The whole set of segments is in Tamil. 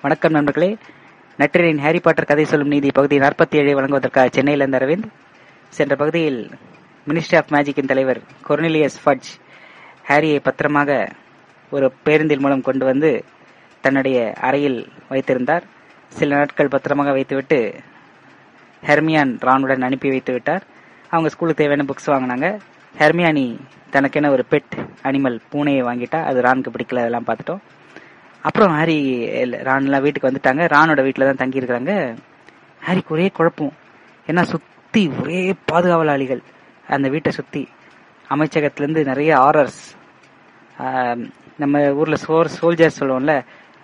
வணக்கம் நண்பர்களே. நற்றினின் ஹாரி பாட்டர் கதை சொல்லும் நீதி பகுதி நாற்பத்தி ஏழை வழங்குவதற்காக சென்னையிலிருந்து அரவிந்த். சென்ற பகுதியில் மினிஸ்ட்ரி ஆஃப் மேஜிக்கின் தலைவர் கொர்னிலியஸ் ஃபட்ஜ் ஹாரியை பத்திரமாக ஒரு பேருந்தில் மூலம் கொண்டு வந்து தன்னுடைய அறையில் வைத்திருந்தார். சில நாட்கள் பத்திரமாக வைத்துவிட்டு ஹெர்மியான் ரானுடன் அனுப்பி வைத்து விட்டார் அவங்க ஸ்கூலுக்கு தேவையான புக்ஸ் வாங்கினாங்க. ஹெர்மியானி தனக்கென ஒரு பெட் அனிமல் பூனையை வாங்கிட்டா அது ரானுக்கு பிடிக்கல அதெல்லாம் பார்த்துட்டோம். அப்புறம் ஹாரி ரான்லாம் வீட்டுக்கு வந்துட்டாங்க. ரானோட வீட்டில் தான் தங்கியிருக்கிறாங்க. ஹாரிக்கு ஒரே குழப்பம். ஏன்னா சுற்றி ஒரே பாதுகாவலாளிகள். அந்த வீட்டை சுற்றி அமைச்சகத்திலேருந்து நிறைய ஆர்டர்ஸ் நம்ம ஊரில் சோர் சோல்ஜர்ஸ் சொல்லுவோம்ல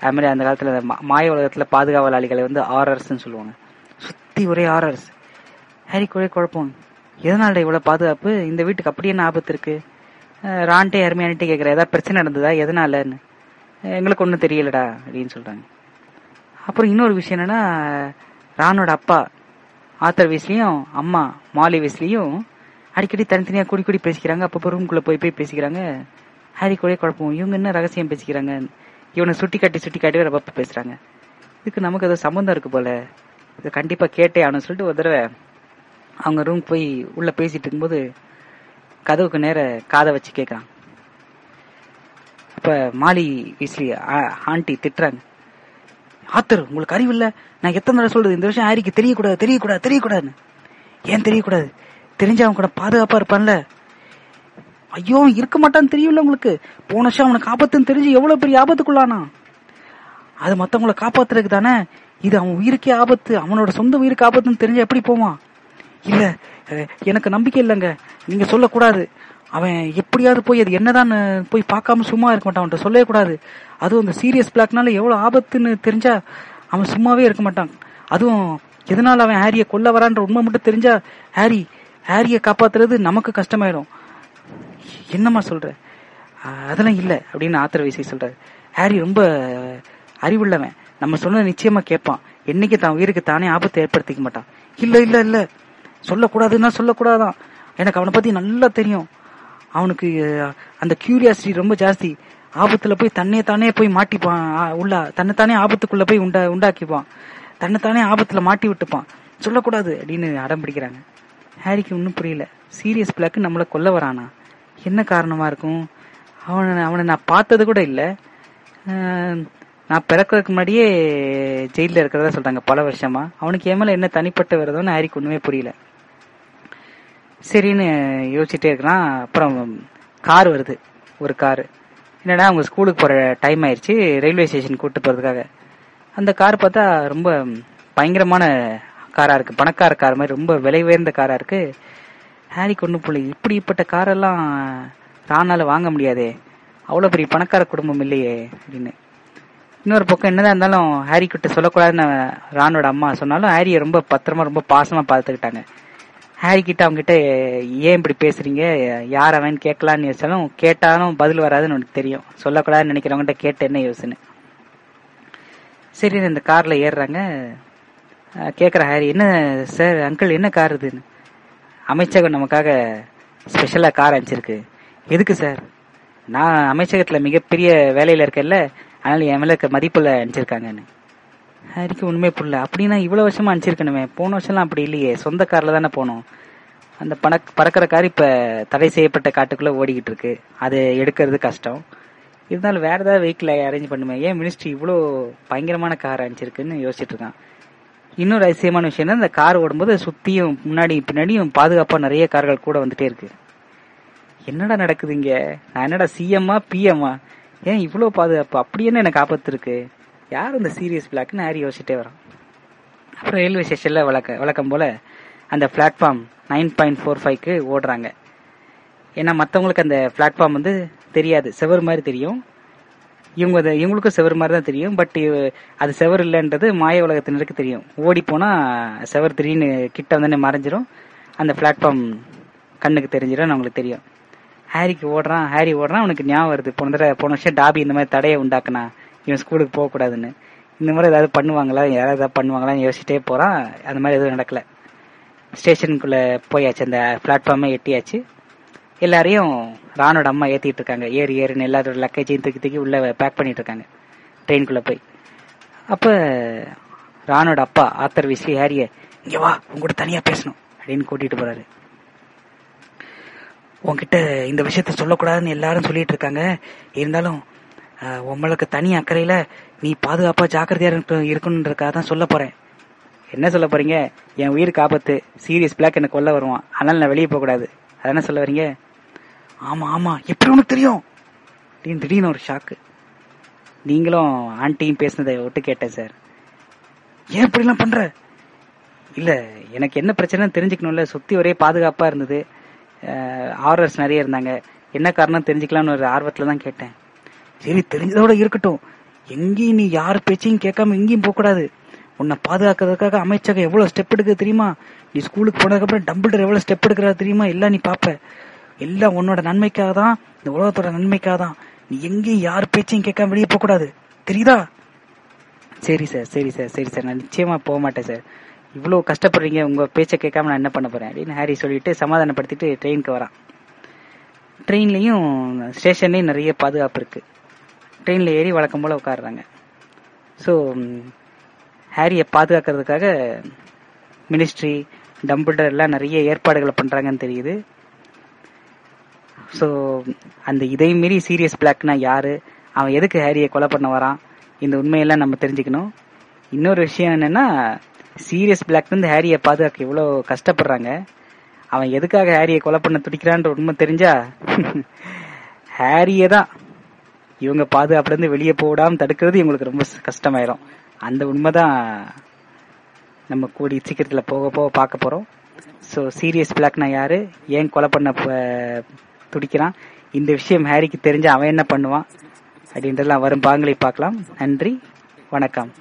அது மாதிரி அந்த காலத்தில் மாய உலகத்தில் பாதுகாவலாளிகளை வந்து ஆர்டர்ஸ்ன்னு சொல்லுவாங்க. சுற்றி ஒரே ஆர்டர்ஸ் ஹாரிக்கு ஒரே குழப்பம். எதனால இவ்வளோ பாதுகாப்பு? இந்த வீட்டுக்கு அப்படி என்ன ஆபத்து இருக்கு? ரான்ட்டே அருமையானிட்டே கேட்குற ஏதாவது பிரச்சனை நடந்ததா? எதனாலன்னு? எங்களுக்கு ஒன்றும் தெரியலடா அப்படின்னு சொல்றாங்க. அப்புறம் இன்னொரு விஷயம் என்னன்னா ராணோட அப்பா ஆத்தர் வீஸ்லயும் அம்மா மாலி வீஸ்லயும் அடிக்கடி தனித்தனியா கூடி கூடி பேசிக்கிறாங்க. அப்பப்போ ரூம்குள்ள போய் போய் பேசிக்கிறாங்க. ஹாரி கூட குழப்பம். இவங்க என்ன ரகசியம் பேசிக்கிறாங்க? இவனை சுட்டி காட்டி சுட்டி காட்டி ரப்ப பேசுறாங்க. இதுக்கு நமக்கு ஏதோ சம்பந்தம் இருக்கு போல. இதை கண்டிப்பா கேட்டே ஆகணும்னு சொல்லிட்டு ஒரு தடவை அவங்க ரூம் போய் உள்ள பேசிட்டு இருக்கும்போது கதவுக்கு நேர காதை வச்சு கேட்கறான் அப்ப மாலி வீஸ்லி ஆண்டி திட்டுறாங்க. ஆத்தர் உங்களுக்கு அறிவு இல்ல? நான் எத்தனை தடவை சொல்றது? இந்த விஷயம் ஆரிக்கு தெரியக்கூடாது தெரியக்கூடாது தெரியக்கூடாதுன்னு. ஏன் தெரியக்கூடாது? தெரிஞ்சவன் கூட பாதுகாப்பா இருப்பான்ல? ஐயோ இருக்க மாட்டான்னு தெரியும்ல உங்களுக்கு? போன வருஷம் அவனுக்கு ஆபத்துன்னு தெரிஞ்சு எவ்வளவு பெரிய ஆபத்துக்குள்ளானா? அது மத்தவங்களை காப்பாத்துறதுக்கு தானே இது அவன் உயிருக்கே ஆபத்து அவனோட சொந்த உயிருக்கு ஆபத்துன்னு தெரிஞ்சா எப்படி போவான்? இல்ல எனக்கு நம்பிக்கை இல்லைங்க. நீங்க சொல்லக்கூடாது. அவன் எப்படியாவது போய் அது என்னதான் போய் பார்க்காம சும்மா இருக்க மாட்டான் அவன்கிட்ட சொல்லவே கூடாது. அதுவும் அந்த சீரியஸ் பிளாக்னால எவ்வளவு ஆபத்துன்னு தெரிஞ்சா அவன் சும்மாவே இருக்க மாட்டான். அதுவும் எதனால அவன் ஹாரிய கொல்ல வரான்ற உண்மை மட்டும் தெரிஞ்சா ஹாரி ஹாரிய காப்பாத்துறது நமக்கு கஷ்டமாயிடும். என்னம்மா சொல்ற? அதெல்லாம் இல்ல அப்படின்னு ஆத்திர விசை சொல்றாரு. ஹாரி ரொம்ப அறிவுள்ளவன். நம்ம சொன்ன நிச்சயமா கேட்பான். என்னைக்கு தான் உயிருக்கு தானே ஆபத்தை ஏற்படுத்திக்க மாட்டான். இல்ல இல்ல இல்ல. சொல்லக்கூடாதுன்னா சொல்லக்கூடாதான். எனக்கு அவனை பத்தி நல்லா தெரியும். அவனுக்கு அந்த கியூரியாசிட்டி ரொம்ப ஜாஸ்தி. ஆபத்துல போய் தன்னையே தானே போய் மாட்டிப்பான். உள்ள தன்னைத்தானே ஆபத்துக்குள்ள போய் உண்டா உண்டாக்கிப்பான். தன்னைத்தானே ஆபத்துல மாட்டி விட்டுப்பான். சொல்லக்கூடாது அப்படின்னு அடம் பிடிக்கிறாங்க. ஹாரிக்கு ஒன்றும் புரியல. சீரியஸ் பிளாக்கு நம்மளை கொல்ல வரானா? என்ன காரணமா இருக்கும்? அவனை அவனை நான் பார்த்தது கூட இல்லை. நான் பிறக்கிறதுக்கு முன்னாடியே ஜெயிலில் இருக்கிறதா சொல்றாங்க பல வருஷமா. அவனுக்கு ஏமல என்ன தனிப்பட்ட வருதோன்னு ஹாரிக்கு ஒன்றுமே புரியல. சரின்னு யோசிச்சுட்டே இருக்கிறான் அப்புறம் கார் வருது. ஒரு கார். என்னடா அவங்க ஸ்கூலுக்கு போகிற டைம் ஆயிடுச்சு. ரயில்வே ஸ்டேஷன் கூட்டு போகிறதுக்காக அந்த கார் பார்த்தா ரொம்ப பயங்கரமான காராக இருக்குது பணக்கார கார் மாதிரி ரொம்ப விலை உயர்ந்த காராக இருக்குது ஹாரி கொண்டு பிள்ளை இப்படிப்பட்ட காரெல்லாம் ரானால வாங்க முடியாதே. அவ்வளோ பெரிய பணக்கார குடும்பம் இல்லையே அப்படின்னு. இன்னொரு பக்கம் என்னதான் இருந்தாலும் ஹாரி கிட்ட சொல்லக்கூடாதுன்னு ராணோட அம்மா சொன்னாலும் ஹாரியை ரொம்ப பத்திரமா ரொம்ப பாசமாக பார்த்துக்கிட்டாங்க. ஹாரி கிட்ட அவங்ககிட்ட ஏன் இப்படி பேசுறீங்க? யார் அவன்? கேட்கலான்னு யோசிச்சாலும் கேட்டாலும் பதில் வராதுன்னு உனக்கு தெரியும். சொல்லக்கூடாதுன்னு நினைக்கிறவங்ககிட்ட கேட்ட என்ன யோசனை சரி இந்த கார்ல ஏறுறாங்க. கேட்குற ஹாரி என்ன சார் அங்கிள் என்ன கார் இதுன்னு? அமைச்சகம் நமக்காக ஸ்பெஷலாக கார் அனுப்பிச்சிருக்கு. எதுக்கு சார்? நான் அமைச்சகத்தில் மிகப்பெரிய வேலையில் இருக்கேன்ல. அதனால் என் மேலே இருக்க அனுப்பிச்சிருக்காங்கன்னு. ஹரிக்கு உண்மை புரியல. அப்படின்னா இவ்வளவு வருஷமா அனுப்பிச்சிருக்கணுமே. போன வருஷம்லாம் அப்படி இல்லையே. சொந்த கார்ல தானே போனோம். அந்த பணக் பறக்கிற கார் இப்ப தடை செய்யப்பட்ட காட்டுக்குள்ள ஓடிக்கிட்டு இருக்கு. அது எடுக்கிறது கஷ்டம். இருந்தாலும் வேற ஏதாவது வெஹிக்கிள் அரேஞ்ச் பண்ணுமே. ஏன் மினிஸ்ட்ரி இவ்வளோ பயங்கரமான கார் அனுப்பிச்சிருக்குன்னு யோசிச்சுட்டு இருக்கான். இன்னொரு அதிசயமான விஷயம் இந்த கார் ஓடும்போது சுத்தியும் முன்னாடி பின்னாடியும் பாதுகாப்பா நிறைய கார்கள் கூட வந்துட்டே இருக்கு. என்னடா நடக்குது இங்க? நான் என்னடா சிஎம்மா பிஎம்மா ஏன் இவ்வளவு பாதுகாப்பு? அப்படி என்ன எனக்கு ஆபத்து இருக்கு யார் இந்த சீரியஸ் பிளாக்னு ஹாரி யோசிச்சுட்டே வரான் அப்புறம் ரயில்வே ஸ்டேஷனில் வழக்க வழக்கம் போல் அந்த பிளாட்ஃபார்ம் நைன் பாயிண்ட் ஃபோர் ஃபைவ்க்கு ஓடுறாங்க. ஏன்னா மற்றவங்களுக்கு அந்த பிளாட்ஃபார்ம் வந்து தெரியாது. செவர் மாதிரி தெரியும். இவங்க அதை இவங்களுக்கும் செவர் மாதிரி தான் தெரியும். பட் அது செவர் இல்லைன்றது மாய உலகத்தினருக்கு தெரியும். ஓடி போனால் செவர் திடீர்னு கிட்ட வந்தோடனே மறைஞ்சிரும். அந்த பிளாட்ஃபார்ம் கண்ணுக்கு தெரிஞ்சிடும் அவங்களுக்கு தெரியும். ஹாரிக்கு ஓடுறான் ஹாரி ஓடுறான் அவனுக்கு ஞாபகம் வருது. போன தடவை போன வருஷம் டாபி இந்த மாதிரி தடையை உண்டாக்குனா. இவன் ஸ்கூலுக்கு போகக்கூடாதுன்னு. இந்த மாதிரி ஏதாவது பண்ணுவாங்களா? யாராவது ஏதாவது பண்ணுவாங்களான்னு யோசிச்சிட்டே போகிறான் அந்த மாதிரி எதுவும் நடக்கல. ஸ்டேஷனுக்குள்ளே போயாச்சு. அந்த பிளாட்ஃபார்மே எட்டியாச்சு. எல்லாரையும் ராணோட அம்மா ஏற்றிட்டு இருக்காங்க. ஏறி ஏறின்னு எல்லாரோட லக்கேஜையும் தூக்கி தூக்கி உள்ளே பேக் பண்ணிட்டு இருக்காங்க. ட்ரெயின்குள்ளே போய். அப்போ ராணோட அப்பா ஆத்தர் விசி ஹாரிய இங்கே வா உங்ககிட்ட தனியாக பேசணும் அப்படின்னு கூட்டிகிட்டு போகிறாரு உங்ககிட்ட இந்த விஷயத்த சொல்லக்கூடாதுன்னு எல்லாரும் சொல்லிட்டு இருக்காங்க. இருந்தாலும் உங்களுக்கு தனி அக்கறையில நீ பாதுகாப்பா ஜாக்கிரதையா இருக்கணும் இருக்கணுன்றதுக்காக தான் சொல்ல போறேன். என்ன சொல்ல போறீங்க? என் உயிருக்கு ஆபத்து சீரியஸ் பிளாக் எனக்கு கொல்ல வருவான். அதனால நான் வெளியே போக கூடாது அதானே சொல்ல வரீங்க? ஆமா ஆமா. எப்படி உனக்கு தெரியும்? அப்படின்னு திடீர்னு ஒரு ஷாக்கு நீங்களும் ஆண்டியும் பேசுனதை ஒட்டு கேட்டேன் சார் ஏன் இப்படிலாம் பண்ற? இல்ல எனக்கு என்ன பிரச்சனைன்னு தெரிஞ்சுக்கணும்ல. சுத்தி ஒரே பாதுகாப்பா இருந்தது. ஆர்டர்ஸ் நிறைய இருந்தாங்க. என்ன காரணம் தெரிஞ்சுக்கலாம்னு ஒரு ஆர்வத்துல தான் கேட்டேன். சரி தெரிஞ்சதோட இருக்கட்டும். எங்கேயும் நீ யார் பேச்சையும் கேட்காம எங்கேயும் போக கூடாது உன்னை பாதுகாக்கிறதுக்காக அமைச்சகம் எவ்வளவு ஸ்டெப் எடுக்குது தெரியுமா? நீ ஸ்கூலுக்கு போனதுக்கப்புறம் டம்பிள்டர் எவ்வளவு ஸ்டெப் எடுக்கிறாரு தெரியுமா? எல்லாம் நீ பாப்ப எல்லாம் உன்னோட நன்மைக்காக தான் இந்த உலகத்தோட நன்மைக்காக தான். நீ எங்கேயும் யார் பேச்சையும் கேட்காம வெளியே போக கூடாது தெரியுதா? சரி சார் சரி சார் சரி சார் நான் நிச்சயமா போக மாட்டேன் சார் இவ்வளவு கஷ்டப்படுறீங்க உங்க பேச்சை கேட்காம நான் என்ன பண்ண போறேன்? அப்படின்னு ஹாரி சொல்லிட்டு சமாதானப்படுத்திட்டு ட்ரெயினுக்கு வரான். ட்ரெயின்லயும் ஸ்டேஷன்லயும் நிறைய பாதுகாப்பு இருக்கு. ட்ரெயினில் ஏறி வழக்கம் போல் உட்காடுறாங்க ஸோ ஹாரியை பாதுகாக்கிறதுக்காக மினிஸ்ட்ரி டம்பிள்டர் எல்லாம் நிறைய ஏற்பாடுகளை பண்ணுறாங்கன்னு தெரியுது. ஸோ அந்த இதை மீறி சீரியஸ் பிளாக்னா யாரு? அவன் எதுக்கு ஹாரியை கொலை பண்ண வரான்? இந்த உண்மையெல்லாம் நம்ம தெரிஞ்சுக்கணும். இன்னொரு விஷயம் என்னன்னா சீரியஸ் பிளாக்லேருந்து ஹாரியை பாதுகாக்க இவ்வளோ கஷ்டப்படுறாங்க. அவன் எதுக்காக ஹாரியை கொலை பண்ண துடிக்கிறான்ற உண்மை தெரிஞ்சா ஹாரியை தான். இவங்க பாதுகாப்புல இருந்து வெளியே போடாம தடுக்கிறது இவங்களுக்கு ரொம்ப கஷ்டமாயிரும். அந்த உண்மைதான் நம்ம கூடி சீக்கிரத்துல போக போக பார்க்க போறோம். ஸோ சீரியஸ் பிளாக்னா யாரு? ஏன் கொலை பண்ண ப- துடிக்கிறான்? இந்த விஷயம் ஹாரிக்கு தெரிஞ்சு அவன் என்ன பண்ணுவான்? அப்படின்றதெல்லாம் வரும் பாங்களை பார்க்கலாம். நன்றி. வணக்கம்.